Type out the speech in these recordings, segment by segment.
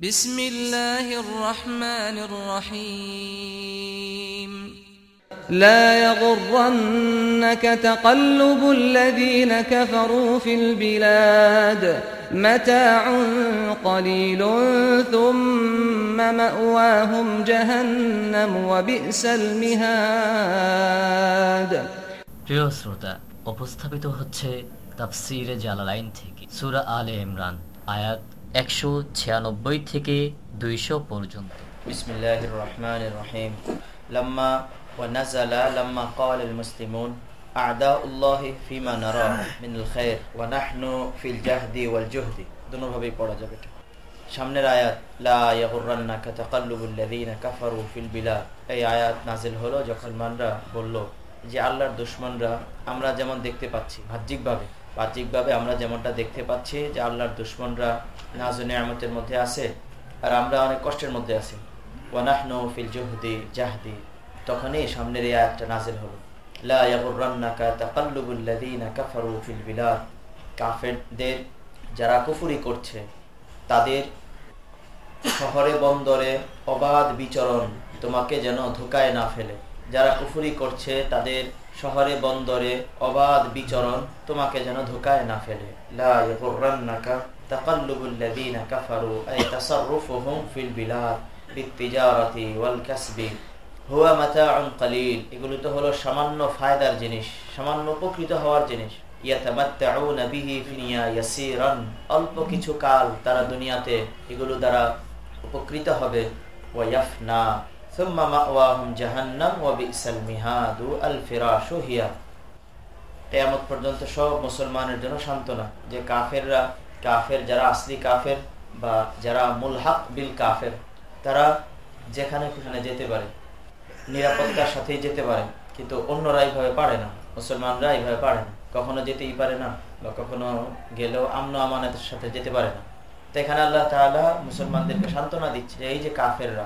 بسم الله الرحمن الرحيم لا يغرنك تقلب الذين كفروا في البلاد متاع قليل ثم مأواهم جهنم وبئس المهاد প্রিয় শ্রোতা উপস্থাপিত হচ্ছে তাফসিরে জালালাইন থেকে সুরা আলে ইমরান আয়াত একশো ছিয়ানব্বই থেকে দুইশো পর্যন্ত بسم الله الرحمن الرحيم لما ونزل لما قال المسلمون أعداء الله فيما نرى من الخير ونحن في الجهد والجهد দুনোভাবেই পড়া যাবে এটা। সামনের আয়াত লা ইয়াগুররান্নাকা তাকাল্লুবুল লাযীনা কাফারু ফিল বিলাদ এই আয়াত নাজিল হলো যখন মানরা বলল যে আল্লাহর দুশমনরা আমরা যেমন দেখতে পাচ্ছি, বাহ্যিকভাবে। বাহ্যিকভাবে আমরা যেমনটা দেখতে পাচ্ছি যে আল্লাহর দুশমনরা নাজু নিয়ামতের মধ্যে আছে আর আমরা অনেক কষ্টের মধ্যে আছি। ওয়ানাহনু ফিল জুহদি জাহদি। তখনই সামনের এই আয়াতটা নাজিল হলো। কাফেরদের যারা কুফুরি করছে, তাদের শহরে বন্দরে অবাধ বিচরণ তোমাকে যেন ধোকায় না ফেলে। যারা কুফরি করছে তাদের শহরে, বন্দরে অবাধ বিচরণ তোমাকে যেন ধোকায় না ফেলে। এগুলো তো হলো সামান্য ফায়দার জিনিস, সামান্য উপকৃত হওয়ার জিনিস। অল্প কিছু কাল তারা দুনিয়াতে এগুলো দ্বারা উপকৃত হবে। ওয়া ওয়া বিসাল মিহাদু আল ফিরাশু হিয়া কিয়ামত পর্যন্ত সব মুসলমানের জন্য যে কাফেররা, কাফের যারা আসলি কাফের বা যারা মুলহাক বিল কাফের, তারা যেখানে সেখানে যেতে পারে, নিরাপত্তার সাথেই যেতে পারে, কিন্তু অন্যরা এইভাবে পারে না, মুসলমানরা এইভাবে পারে না, কখনো যেতেই পারে না বা কখনো গেলেও আমন আমানতের সাথে যেতে পারে না। তো এখানে আল্লাহ তাআলা মুসলমানদেরকে সান্ত্বনা দিচ্ছে, এই যে কাফেররা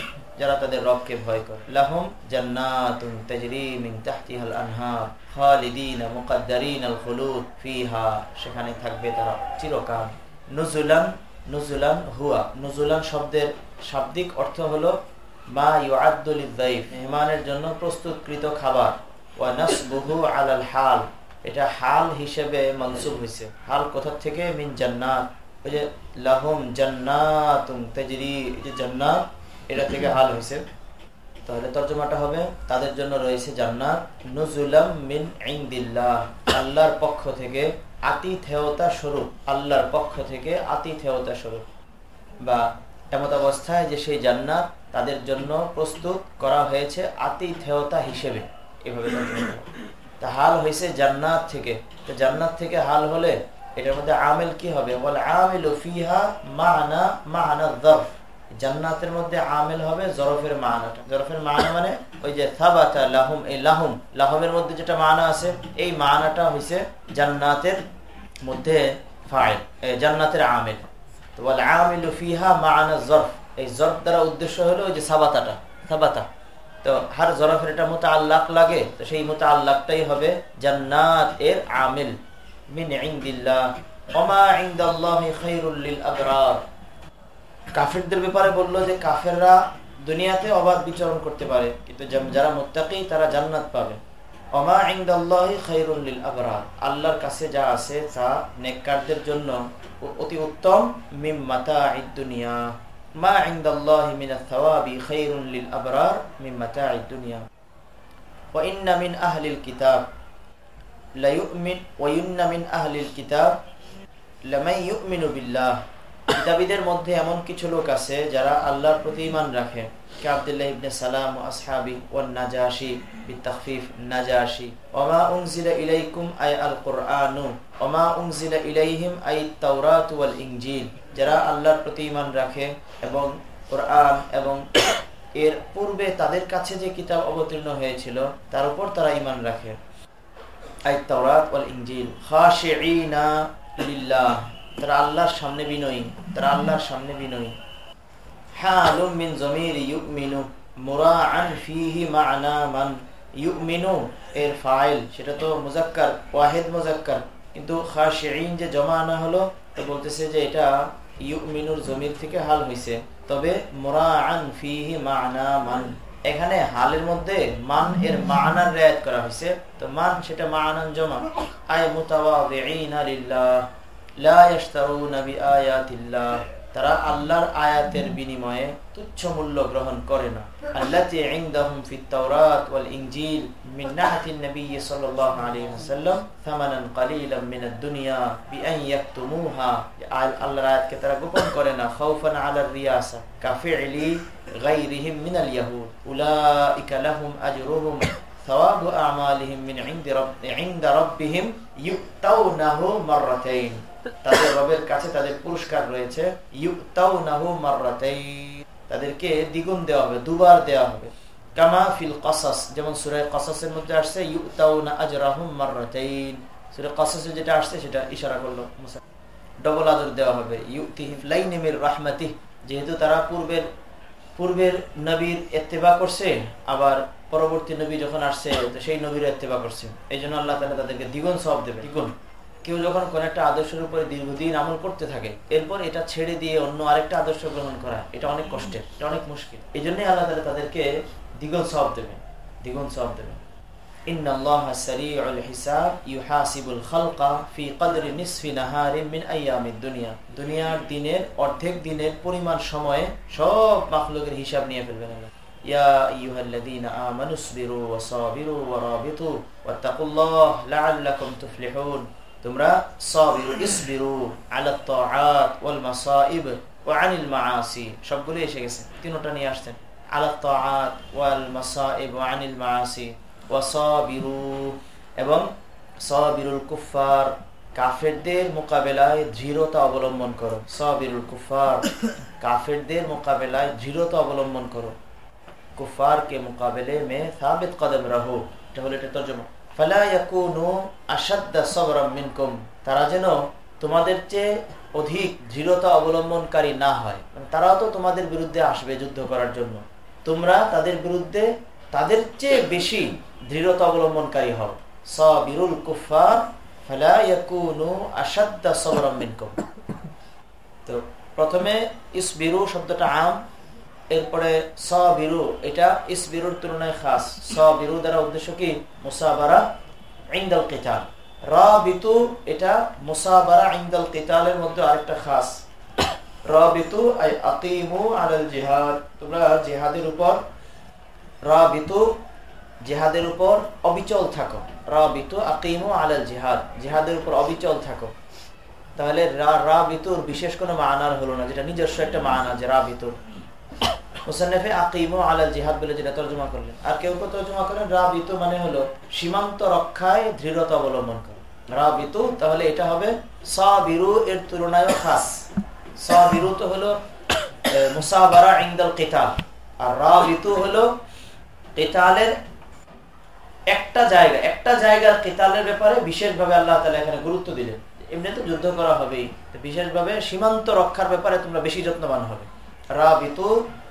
যারা তাদের রবকে ভয় করে। লাহুম জান্নাতুন তাজরি মিন তাহতিহাল আনহার খালিদিন মুকাদ্দারিন আল খুলুদ ফিহা। সেখানে থাকবে তারা চিরকাল। নুজুলান নুজুলান হুয়া। নুজুলান শব্দের শাব্দিক অর্থ হলো মা ইউআদ্দুল যায়িফ মেহমানের জন্য প্রস্তুতকৃত খাবার। ওয়া নাসবুহু আলাল হাল। এটা হাল হিসেবে মনসুব হয়েছে হাল কোথা থেকে? মিন জান্নাত। ওই যে লাহুম জান্নাতুন তাজরি যে জান্নাত এটা থেকে হাল হয়েছে। তাহলে তর্জমাটা হবে, তাদের জন্য রয়েছে জান্নাত। নুজুলাম মিন ইনদিল্লাহ। আল্লাহর পক্ষ থেকে আতিথেয়তা স্বরূপ। আল্লাহর পক্ষ থেকে আতিথেয়তা স্বরূপ। বা এমত অবস্থায় যে সেই জান্নাত তাদের জন্য প্রস্তুত করা হয়েছে আতিথেয়তা হিসেবে। এভাবে তা হাল হয়েছে জান্নাত থেকে। তো জান্নাত থেকে হাল হলে এটার মধ্যে আমেল কি হবে? বলে আমেল ফিহা মানা মানা দফ জান্নাতের মধ্যে আমেল হবে জরফের মানাটা জরফের মানা মানে ওই যে থাবাতা লাহুম, এই লাহুম, লাহুমের মধ্যে যেটা মানা আছে, এই মানাটা হয়েছে জান্নাতের মধ্যে ফাইল জান্নাতের আমেল। তো বলে আমিল ফিহা মানা জরফ। এই জরফ দ্বারা উদ্দেশ্য হলো ওই যে সাবাতাটা, সাবাতা। তো হার জরফের এটা মতো আল্লাহ লাগে, তো সেই মতো আল্লাহটাই হবে জান্নাত এর আমিল। মিন ইনদিল্লাহ। ওমা ইনদাল্লাহি খায়রুল লিল আবরার কাফেরদের ব্যাপারে বলল যে কাফেররা দুনিয়াতে অবাধ বিচরণ করতে পারে, কিন্তু যারা মোত্তাকি, তারা জান্নাত পাবে। আল্লাহর কাছে যা আছে তা নেককারদের জন্য অতি উত্তম। মিম মাতাঈদ দুনিয়া। মিন কিতাব। বিল্লাহ। কিতাবীদের মধ্যে এমন কিছু লোক আছে যারা আল্লাহর প্রতি ইমান রাখে। কে আব্দুল্লাহ ইবনে সালাম, আসহাবি ও ওমা ইলাইকুম আই আল ওমা ইলাইহিম আই তাওরাত ওয়াল ইনজিল যারা আল্লাহর প্রতি ইমান রাখে এবং কোরআন এবং এর পূর্বে তাদের কাছে যে কিতাব অবতীর্ণ হয়েছিল, তার উপর তারা ইমান রাখে। তারা আল্লাহর সামনে বিনয়ী, তারা আল্লাহর সামনে বিনয়ী। জমির আনা থেকে হাল তবে মা'না মান, এখানে হালের মধ্যে মান এর মানার রেয়াত করা হয়েছে তো মান, সেটা মানান জমা। আয় লিল্লাহ। লা ইয়াশতারুনা বিআয়াতিল্লাহ তারা আল্লাহর আয়াতের বিনিময়ে তুচ্ছ মূল্য গ্রহণ করে না আল্লাতি ইনদাহুম ফিত তাওরাত ওয়াল ইনজিল মিন নাহতিন নবী সাল্লাল্লাহু আলাইহি ওয়াসাল্লাম থামানান কালিলাম মিনাদ দুনিয়া বিআন ইয়াকতুমুহা আল্লাহর আয়াতকে তারা গোপন করে না খাউফান আলার রিয়াসা কাফিলি গায়রিহিম মিনাল ইয়াহুদ উলাইকা লাহুম আজরুহুম ثواب أعمالهم من عند رب عند ربهم يؤتونه مرتين তাদের রবের কাছে তাদের পুরস্কার রয়েছে। তাদেরকে দ্বিগুণ দেওয়া হবে, দুবার দেওয়া হবে। কামা ফিল কসাস যেমন কসাসের মধ্যে আসছে কসাসে যেটা আসছে, সেটা ইশারা করল ডবল আদর দেওয়া হবে। রাহমাতি, যেহেতু তারা পূর্বের পূর্বের নবীর এত্তেবা করছে, আবার পরবর্তী নবী যখন আসছে সেই নবীর এত্তেবা করছে। এই জন্য আল্লাহ তাদেরকে দ্বিগুণ সব দেবে। দ্বিগুণ। কেউ যখন কোন একটা আদর্শের উপরে দীর্ঘদিন আমল করতে থাকে এরপর এটা ছেড়ে দিয়ে অন্য আরেকটা আদর্শ গ্রহণ করা এটা অনেক কষ্টের এটা অনেক মুশকিল এই জন্যই আল্লাহ তালা তাদেরকে দ্বিগুণ সব দেবে দ্বিগুণ সব দেবে দুনিয়ার দিনের অর্ধেক দিনের পরিমাণ সময়ে সব মাখলুকের হিসাব নিয়ে ফেলবেন يا أيها الذين آمنوا اصبروا وصابروا ورابطوا واتقوا الله لعلكم تفلحون তোমরা সাবিরু ইসবিরু আলা তাআত ওয়াল মাসাইব ওয়া আনিল মাআসি। সবগুলো এসে গেছে। তিনটা নিয়ে আসছেন। আলা তাআত ওয়াল মাসাইব ওয়া আনিল মাআসি। ওয়া সাবিরু। এবং সাবিরুল কুফার কাফেরদের মোকাবেলায় দৃঢ়তা অবলম্বন করো। সাবিরুল কুফার কাফেরদের মোকাবেলায় দৃঢ়তা অবলম্বন করো। কুফার কে মোকাবেলে মে সাবিত কদম রহো। এটা হলো এটা তর্জমা। তারা যেন তোমাদের চেয়ে অধিক দৃঢ়তা অবলম্বনকারী না হয়। মানে তারাও তো তোমাদের বিরুদ্ধে আসবে যুদ্ধ করার জন্য। তোমরা তাদের বিরুদ্ধে তাদের চেয়ে বেশি দৃঢ়তা অবলম্বনকারী হও। সবিরুল কুফার তো প্রথমে ইসবিরু শব্দটা আম এরপরে সবিরু, এটা ইসবিরুর তুলনায় খাস। সবিরু দ্বারা উদ্দেশ্য কি? মুসাবারা ইন্দাল কেতাল। রাবিতু, এটা মুসাবারা ইন্দাল কেতালের মধ্যে আরেকটা খাস। রাবিতু, আই আকিমু তোমরা জিহাদের উপর, রাবিতু জিহাদের উপর অবিচল থাকো। রাবিতু, আকিমু আলাল জিহাদ। জিহাদের উপর অবিচল থাকো। তাহলে রা, রাবিতুর বিশেষ কোনো মানার হলো না, যেটা নিজস্ব একটা মানা যে রাবিতুর। মুসান্নফে আকিমো আলাল জিহাদ বলে যেটা তর্জমা করলেন। আর কেউ কেউ তর্জমা করেন, রাবিত মানে হলো সীমান্ত রক্ষায় দৃঢ়তা অবলম্বন তাহলে এটা হবে সাবিরু এর তুলনায় খাস। সাবিরু তো হলো মুসাবারা কেতাল। আর হলো কেতালের একটা জায়গা। একটা জায়গার কেতালের ব্যাপারে বিশেষভাবে আল্লাহ তালা এখানে গুরুত্ব দিলেন। এমনি তো যুদ্ধ করা হবেই। বিশেষভাবে সীমান্ত রক্ষার ব্যাপারে তোমরা বেশি যত্নবান হবে। রাবিতু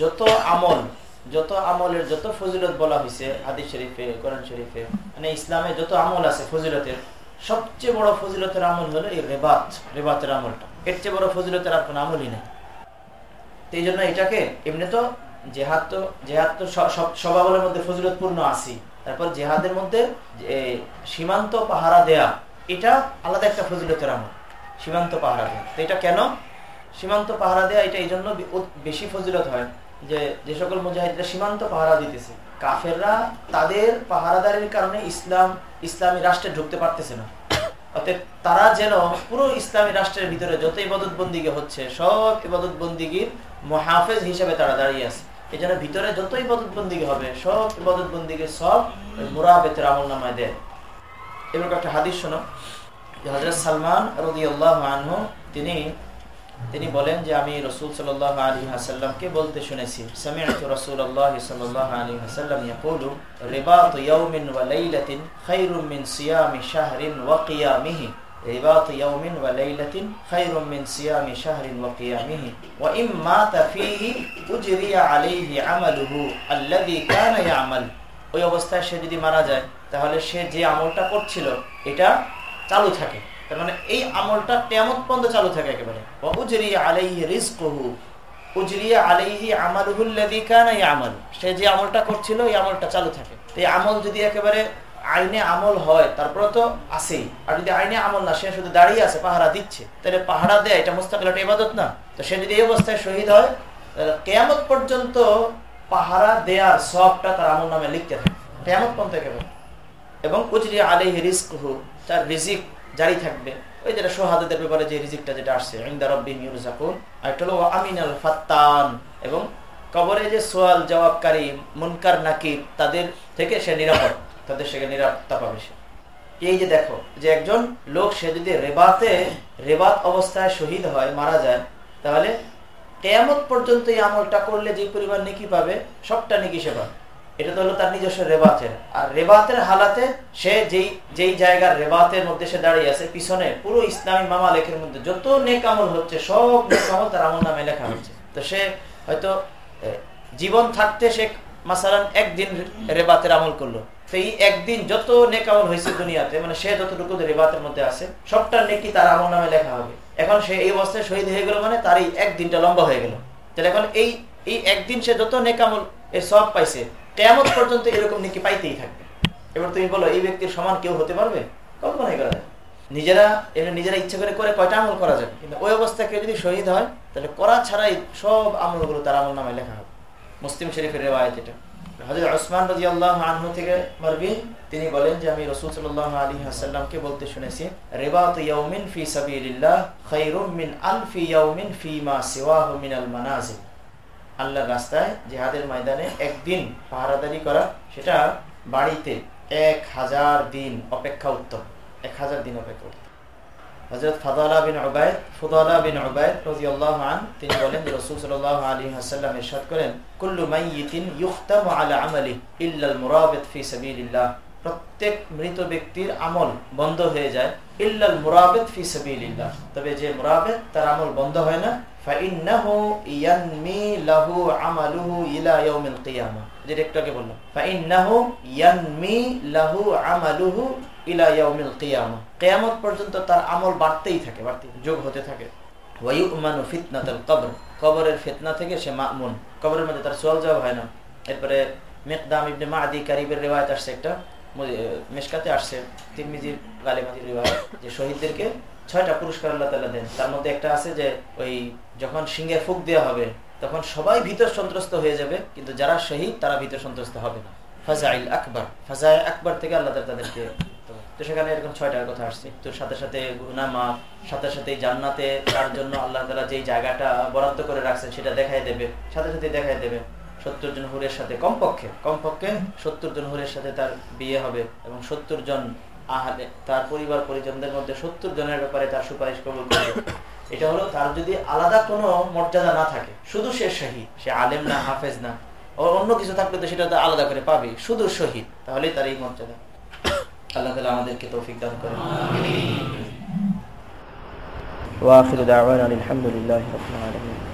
যত আমল, যত আমলের যত ফজিলত বলা হয়েছে হাদিস শরীফে, কোরআন শরীফে মানে ইসলামে যত আমল আছে ফজিলতের, সবচেয়ে বড় ফজিলতের আমল হলো এই রেবাত, রেবাতের আমলটা। এর চেয়ে বড় ফজিলতের আর কোনো আমলই নেই। তো এই জন্য এটাকে এমনি তো জেহাদ তো জেহাদ তো সব আমলের মধ্যে ফজিলতপূর্ণ আসি তারপর জেহাদের মধ্যে সীমান্ত পাহারা দেয়া, এটা আলাদা একটা ফজিলতের আমল, সীমান্ত পাহারা দেয়া। তো এটা কেন? সীমান্ত পাহারা দেয়া এটা এই জন্য বেশি ফজিলত হয়। যে যে সকল মুজাহিদরা সীমান্ত পাহারা দিতেছে, কাফেররা তাদের পাহারাদারির কারণে ইসলাম, ইসলামী রাষ্ট্রে ঢুকতে পারতেছে না। অতএব তারা যেন পুরো ইসলামী রাষ্ট্রের ভিতরে যত ইবাদত বন্দিগে হচ্ছে, সব ইবাদত বন্দিগির মহাফেজ হিসেবে তারা দাঁড়িয়ে আছে। এই জন্য ভিতরে যত ইবাদত বন্দিগে হবে, সব ইবাদত বন্দিগে সব মুরাবেতের আমল নামায় দেয়। এবার একটা হাদিস শোনো। হজরত সালমান রদি আল্লাহ তিনি তিনি বলেন যে আমি রসুল সাল আলী হাসাল্লামকে বলতে শুনেছি ইয়াকুলু ইয়াউমিন ওয়া লাইলাতিন মিন সিয়ামি শাহরিন ওয়া কিয়ামিহি ইয়াউমিন ওয়া লাইলাতিন মিন সিয়ামি শাহরিন ওয়া কিয়ামিহি, ওয়া উজরিয়া আলাইহি আমালুহু আল্লাযী কানা ইয়ামাল। ওই অবস্থায় সে যদি মারা যায়, তাহলে সে যে আমলটা করছিল, এটা চালু থাকে। তার মানে এই আমলটা কেমন পর্যন্ত চালু থাকে একেবারে। উজরিয়া আলাইহি রিজকুহু। উজরিয়া আলাইহি আমালুহুল্লাযী কানা ইয়ামাল। সে যে আমলটা করছিল, এই আমলটা চালু থাকে। এই আমল যদি একেবারে আইনে আমল হয়, তারপরে তো আছেই। আর যদি আইনে আমল না, সে শুধু দাঁড়িয়ে আছে, পাহারা দিচ্ছে। তাহলে পাহারা দেয়, এটা মুস্তাকিল একটা ইবাদত না। তো সে যদি এই অবস্থায় শহীদ হয়, তাহলে কেয়ামত পর্যন্ত পাহারা দেয়ার সবটা তার আমল নামে লিখতে থাকে। কেয়ামত পর্যন্ত একেবারে। এবং উজরিয়া আলাইহি রিজকুহু, তার রিজিক জারি থাকবে। ওই যেটা সোহাদের ব্যাপারে যে রিজিকটা যেটা আসছে আর এটা হলো আমিনাল ফাত্তান। এবং কবরে যে সোয়াল জবাবকারী মুনকার নাকির তাদের থেকে সে নিরাপদ। তাদের সেখানে নিরাপত্তা পাবে সে। এই যে দেখো, যে একজন লোক, সে যদি রেবাতে, রেবাত অবস্থায় শহীদ হয়, মারা যায়, তাহলে কেয়ামত পর্যন্ত এই আমলটা করলে যে পরিমাণ নেকি পাবে, সবটা নেকি সে পাবে। এটা তো হলো তার নিজস্ব রেবাতের। আর রেবাতের হালাতে সে যেই যেই জায়গার রেবাতের মধ্যে সে দাঁড়িয়ে আছে, পিছনে পুরো ইসলামী মামা লেখের মধ্যে যত নেক আমল হচ্ছে, সব নেক আমল তার আমল নামে লেখা হচ্ছে। তো সে হয়তো জীবন থাকতে সে মাসালান একদিন রেবাতের আমল করল। তো এই একদিন যত নেক আমল হয়েছে দুনিয়াতে মানে সে যতটুকু রেবাতের মধ্যে আছে, সবটা নেকি তার আমল নামে লেখা হবে। এখন সে এই অবস্থায় শহীদ হয়ে গেল মানে তার এই একদিনটা লম্বা হয়ে গেল। তাহলে এখন এই এই একদিন সে যত নেক আমল এ সব পাইছে কেমন পর্যন্ত এরকম নাকি পাইতেই থাকবে। এবার তুমি বলো, এই ব্যক্তির সমান কেউ হতে পারবে? কল্পনাই করা যায় নিজেরা এটা নিজেরা ইচ্ছা করে করে কয়টা আমল করা যাবে? কিন্তু ওই অবস্থায় কেউ যদি শহীদ হয়, তাহলে করা ছাড়াই সব আমলগুলো তার আমল নামে লেখা হবে। মুসলিম শরীফের রেওয়ায়ত এটা। হজরত ওসমান রাজি আল্লাহ আনহু থেকে মারবি, তিনি বলেন যে, আমি রসুল সাল্লাহ আলী হাসাল্লামকে বলতে শুনেছি, রেবাত ইয়াউমিন ফি সাবিলিল্লাহ খায়রুম মিন আলফি ইয়াউমিন ফি মা সিওয়াহু মিনাল মানাজিল। আল্লাহর রাস্তায় জেহাদের ময়দানে একদিন পাহারাদারি করা, সেটা বাড়িতে এক হাজার দিন অপেক্ষা উত্তম। এক হাজার দিন অপেক্ষা উত্তম। হজরত ফাদালা বিন ওবায়দ ফুদালা বিন ওবায়দ রাজি আন তিনি বলেন রসুল সাল্লাহ আলী হাসাল্লাম ইরশাদ করেন, কুল্লু মাইয়িতিন ইউখতামু আলা আমালি ইল্লাল মুরাবিত ফি সাবিলিল্লাহ। প্রত্যেক মৃত ব্যক্তির আমল বন্ধ হয়ে যায়, ইল্লাল মুরাবিত ফি সাবিলিল্লাহ। তবে যে মুরাবিত, তার আমল বন্ধ হয় না। যেটা একটু আগে বললাম পর্যন্ত তার আমল বাড়তেই থাকে বাড়তে যোগ হতে থাকে। কবরের ফিতনা থেকে সে মামুন। কবরের মধ্যে তার জবাব হয় না। এরপরে মেকদাম ইবনে মাদি কারিবের রেওয়ায়ত আসছে একটা মেশকাতে আসছে। তিরমিজির যে শহীদদেরকে ছয়টা পুরস্কার আল্লাহ তালা দেন। তার মধ্যে একটা আছে যে, ওই যখন সিংহে ফুক দেওয়া হবে, তখন সবাই ভিতর সন্ত্রস্ত হয়ে যাবে, কিন্তু যারা শহীদ, তারা ভিতর সন্ত্রস্ত হবে না। ফাজাইল আকবর। ফাজাই আকবর থেকে আল্লাহ তালা তাদেরকে তো সেখানে এরকম ছয়টার কথা আসছে। তো সাথে সাথে গুনামা, সাথে সাথে জান্নাতে, তার জন্য আল্লাহ তালা যেই জায়গাটা বরাদ্দ করে রাখছেন, সেটা দেখাই দেবে, সাথে সাথে দেখাই দেবে। সত্তর জন হুরের সাথে কমপক্ষে কমপক্ষে সত্তর জন হুরের সাথে তার বিয়ে হবে এবং সত্তর জন আহালে তার পরিবার পরিজনদের মধ্যে সত্তর জনের ব্যাপারে তার সুপারিশ কবুল করবে। এটা হলো তার যদি আলাদা কোনো মর্যাদা না থাকে, শুধু সে শহীদ, সে আলেম না, হাফেজ না অন্য কিছু থাকলে তো সেটা আলাদা করে পাবে, শুধু শহীদ, তাহলেই তার এই মর্যাদা। আল্লাহ তালা আমাদেরকে তৌফিক দান করেন। রবিল আলমিন।